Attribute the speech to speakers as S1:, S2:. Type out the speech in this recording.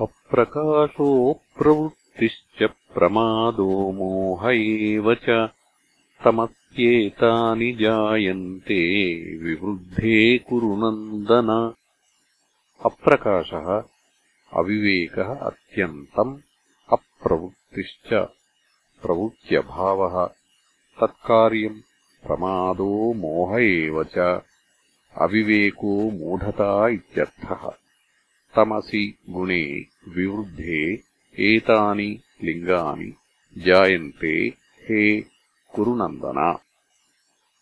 S1: अप्रकाशोऽप्रवृत्तिश्च प्रमादो मोह एव च तमस्येतानि जायन्ते विवृद्धे कुरु नन्दन। अप्रकाशः अविवेकः अत्यन्तम् अप्रवृत्तिश्च प्रवृत्त्यभावः तत्कार्यम् प्रमादो मोह एव च अविवेको मूढता इत्यर्थः तमसि गुणे विवृद्धे एतानि लिङ्गानि जायन्ते हे कुरुनन्दन